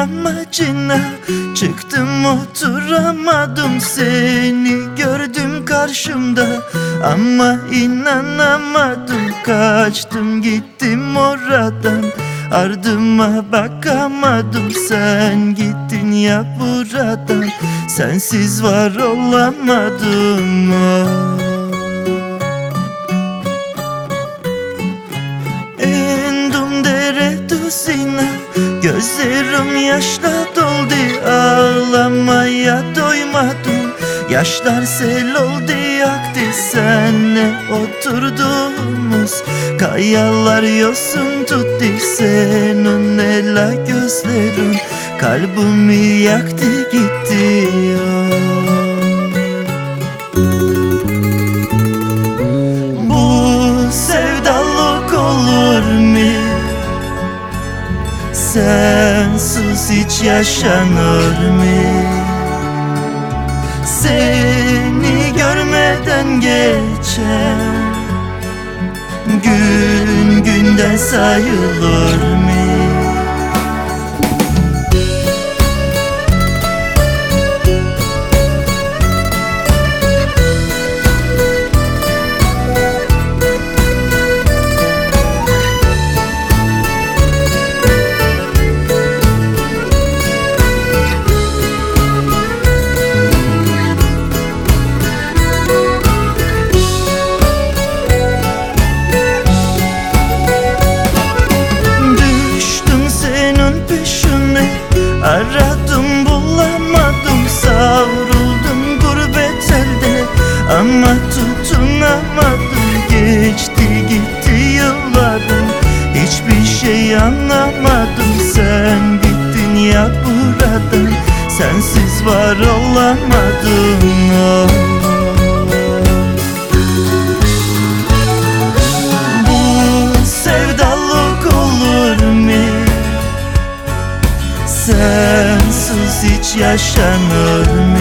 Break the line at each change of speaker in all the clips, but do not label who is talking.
yamacına Çıktım oturamadım seni. Gördüm karşımda Ama inanamadım. Kaçtım gittim oradan. Ardıma bakamadım. Sen gittin ya buradan. Sensiz var olamadım. Oh. Gözlerim yaşla doldu Ağlamaya doymadım Yaşlar sel oldu yaktı senle oturduğumuz Kayalar yosun tuttu senin ela gözlerin Kalbimi yaktı gitti oh. Sensiz hiç yaşanır mı? Seni görmeden geçer Gün günden sayılır mı? Anlamadım Sen gittin ya buradan Sensiz var olamadım oh. Bu sevdalık olur mu? Sensiz hiç yaşanır mı?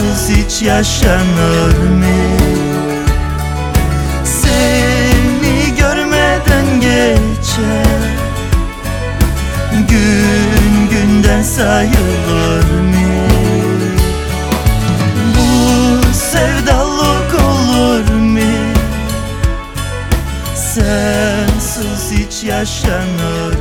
Sensiz hiç yaşanır mı? Seni görmeden geçer Gün günden sayılır mı? Bu sevdalık olur mu? Sensiz hiç yaşanır